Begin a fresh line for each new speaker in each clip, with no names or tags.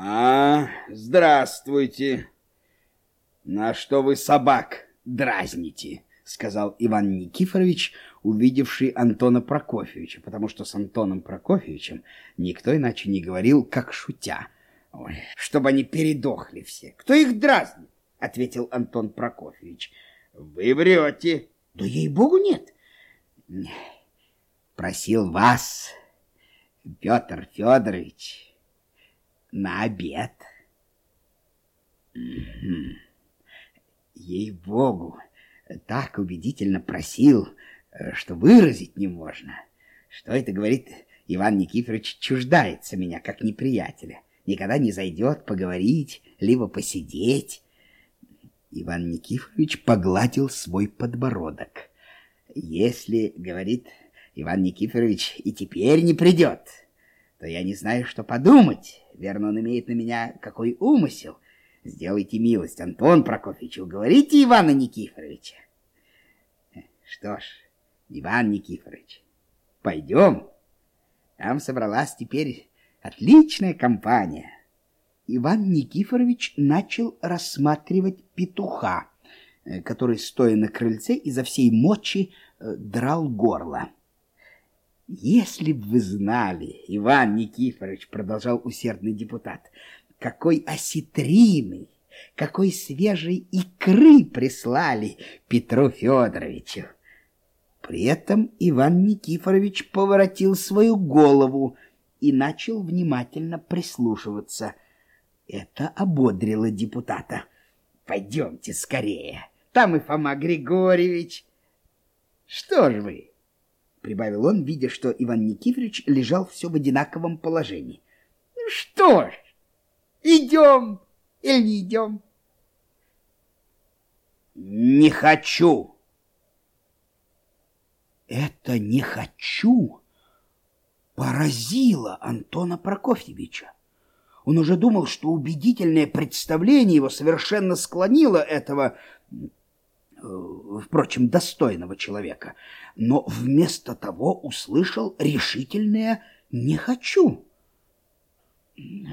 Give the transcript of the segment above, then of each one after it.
А, здравствуйте. На что вы собак дразните? Сказал Иван Никифорович, увидевший Антона Прокофьевича, потому что с Антоном Прокофьевичем никто иначе не говорил, как шутя. Ой, чтобы они передохли все. Кто их дразнит? Ответил Антон Прокофьевич. Вы врете. Да ей-богу нет. Просил вас, Петр Федорович, на обед. Ей-богу, так убедительно просил, что выразить не можно. Что это, говорит, Иван Никифорович чуждается меня, как неприятеля. Никогда не зайдет поговорить, либо посидеть. Иван Никифорович погладил свой подбородок. Если, говорит Иван Никифорович, и теперь не придет, то я не знаю, что подумать. Верно, он имеет на меня какой умысел. Сделайте милость, Антон Прокофьевич, уговорите Ивана Никифоровича. Что ж, Иван Никифорович, пойдем. Там собралась теперь отличная компания. Иван Никифорович начал рассматривать петуха, э, который, стоя на крыльце, изо всей мочи э, драл горло. «Если б вы знали, Иван Никифорович, — продолжал усердный депутат, — какой осетрины, какой свежей икры прислали Петру Федоровичу!» При этом Иван Никифорович поворотил свою голову и начал внимательно прислушиваться. Это ободрило депутата. «Пойдемте скорее, там и Фома Григорьевич». «Что ж вы?» — прибавил он, видя, что Иван Никифорович лежал все в одинаковом положении. — Что ж, идем или не идем? — Не хочу. Это «не хочу» поразило Антона Прокофьевича. Он уже думал, что убедительное представление его совершенно склонило этого впрочем, достойного человека, но вместо того услышал решительное «не хочу».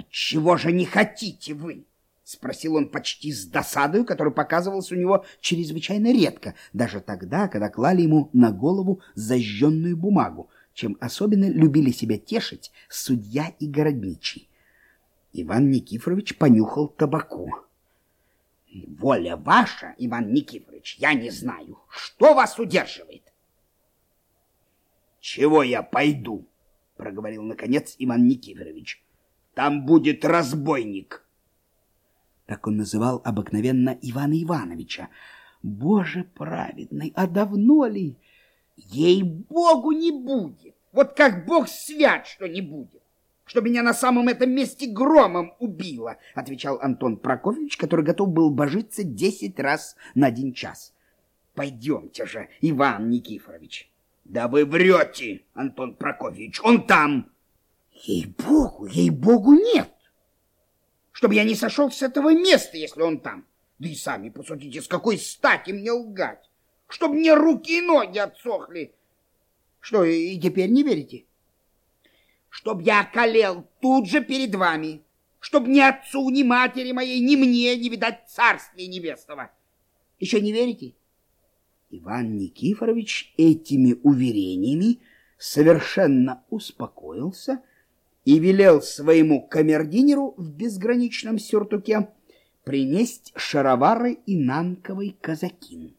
«Чего же не хотите вы?» — спросил он почти с досадою, которая показывалась у него чрезвычайно редко, даже тогда, когда клали ему на голову зажженную бумагу, чем особенно любили себя тешить судья и городничий. Иван Никифорович понюхал табаку. Воля ваша, Иван Никифорович, я не знаю. Что вас удерживает? Чего я пойду? Проговорил, наконец, Иван Никифорович. Там будет разбойник. Так он называл обыкновенно Ивана Ивановича. Боже праведный, а давно ли? Ей-богу не будет. Вот как бог свят, что не будет что меня на самом этом месте громом убило, отвечал Антон Прокофьевич, который готов был божиться десять раз на один час. Пойдемте же, Иван Никифорович. Да вы врете, Антон Прокофьевич, он там. Ей-богу, ей-богу нет. Чтобы я не сошел с этого места, если он там. Да и сами посудите, с какой стати мне лгать. Чтобы мне руки и ноги отсохли. Что, и теперь не верите? Чтоб я околел тут же перед вами, чтоб ни отцу, ни матери моей, ни мне не видать царствия небесного. Еще не верите? Иван Никифорович этими уверениями совершенно успокоился и велел своему камердинеру в безграничном сюртуке принесть шаровары и нанковый казакин.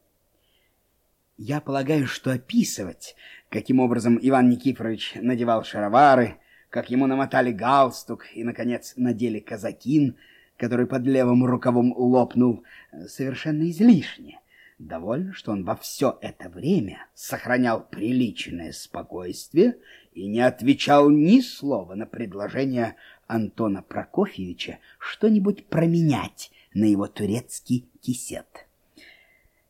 Я полагаю, что описывать, каким образом Иван Никифорович надевал шаровары, как ему намотали галстук и, наконец, надели казакин, который под левым рукавом лопнул, совершенно излишне. Довольно, что он во все это время сохранял приличное спокойствие и не отвечал ни слова на предложение Антона Прокофьевича что-нибудь променять на его турецкий кисет.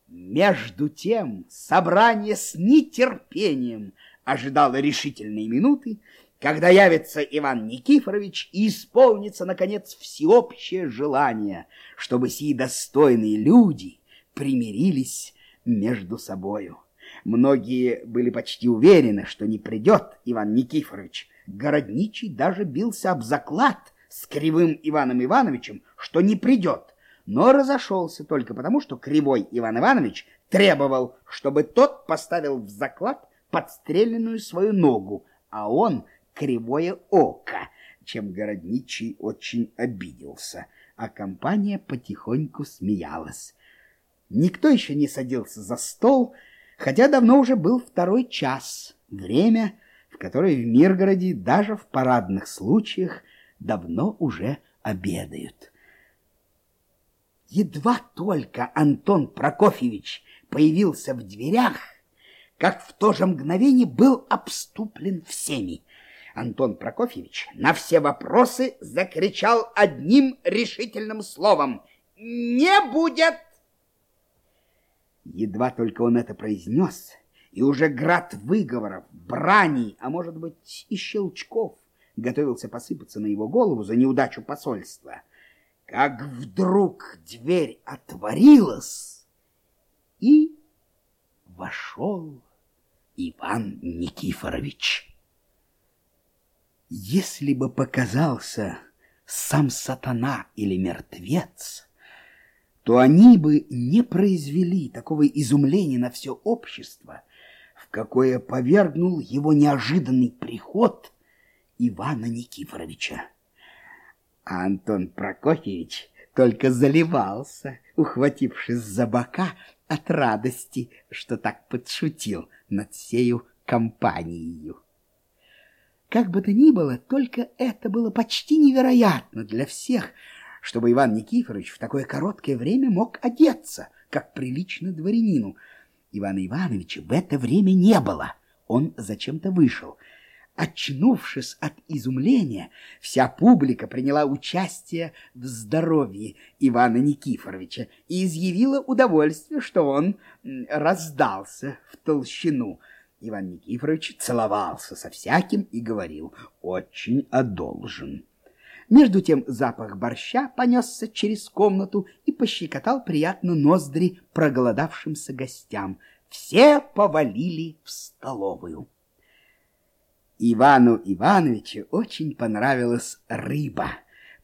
Между тем собрание с нетерпением ожидало решительной минуты, когда явится Иван Никифорович и исполнится, наконец, всеобщее желание, чтобы сии достойные люди примирились между собою. Многие были почти уверены, что не придет Иван Никифорович. Городничий даже бился об заклад с Кривым Иваном Ивановичем, что не придет, но разошелся только потому, что Кривой Иван Иванович требовал, чтобы тот поставил в заклад подстреленную свою ногу, а он кривое око, чем городничий очень обиделся, а компания потихоньку смеялась. Никто еще не садился за стол, хотя давно уже был второй час, время, в которое в Миргороде даже в парадных случаях давно уже обедают. Едва только Антон Прокофьевич появился в дверях, как в то же мгновение был обступлен всеми. Антон Прокофьевич на все вопросы закричал одним решительным словом «Не будет!». Едва только он это произнес, и уже град выговоров, брани, а может быть и щелчков, готовился посыпаться на его голову за неудачу посольства, как вдруг дверь отворилась, и вошел Иван Никифорович. Если бы показался сам сатана или мертвец, то они бы не произвели такого изумления на все общество, в какое повергнул его неожиданный приход Ивана Никифоровича. А Антон Прокофьевич только заливался, ухватившись за бока от радости, что так подшутил над сею компанией. Как бы то ни было, только это было почти невероятно для всех, чтобы Иван Никифорович в такое короткое время мог одеться, как прилично дворянину. Ивана Ивановича в это время не было. Он зачем-то вышел. Очнувшись от изумления, вся публика приняла участие в здоровье Ивана Никифоровича и изъявила удовольствие, что он раздался в толщину – Иван Никифорович целовался со всяким и говорил «очень одолжен». Между тем запах борща понесся через комнату и пощекотал приятно ноздри проголодавшимся гостям. Все повалили в столовую. Ивану Ивановичу очень понравилась рыба,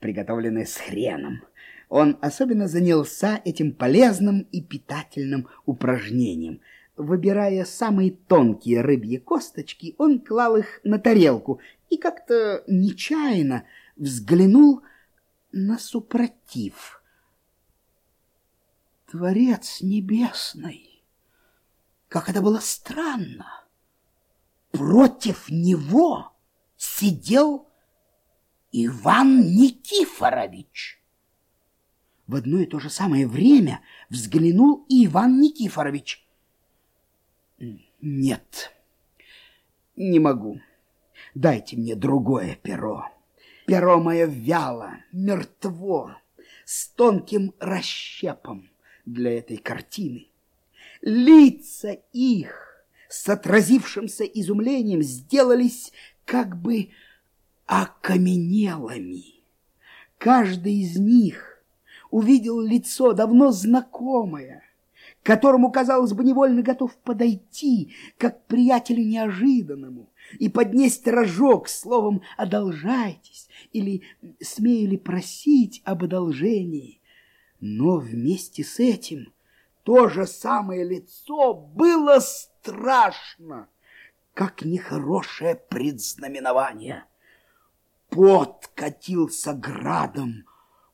приготовленная с хреном. Он особенно занялся этим полезным и питательным упражнением – Выбирая самые тонкие рыбьи косточки, он клал их на тарелку и как-то нечаянно взглянул на супротив. Творец небесный! Как это было странно! Против него сидел Иван Никифорович. В одно и то же самое время взглянул и Иван Никифорович. Нет, не могу. Дайте мне другое перо. Перо мое вяло, мертво, с тонким расщепом для этой картины. Лица их с отразившимся изумлением сделались как бы окаменелыми. Каждый из них увидел лицо давно знакомое, которому, казалось бы, невольно готов подойти, как приятелю неожиданному, и поднести рожок словом «одолжайтесь» или «смею ли просить об одолжении». Но вместе с этим то же самое лицо было страшно, как нехорошее предзнаменование. Пот катился градом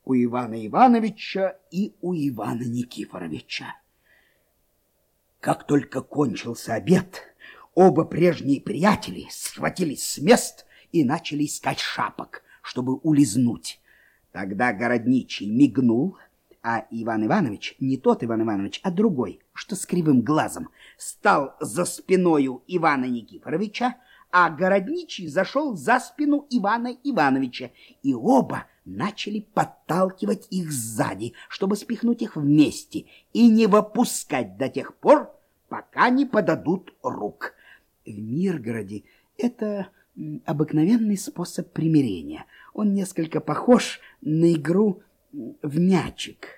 у Ивана Ивановича и у Ивана Никифоровича. Как только кончился обед, оба прежние приятели схватились с мест и начали искать шапок, чтобы улизнуть. Тогда городничий мигнул, а Иван Иванович, не тот Иван Иванович, а другой, что с кривым глазом, стал за спиною Ивана Никифоровича, а городничий зашел за спину Ивана Ивановича, и оба начали подталкивать их сзади, чтобы спихнуть их вместе и не выпускать до тех пор, пока не подадут рук. В Миргороде это обыкновенный способ примирения. Он несколько похож на игру в мячик.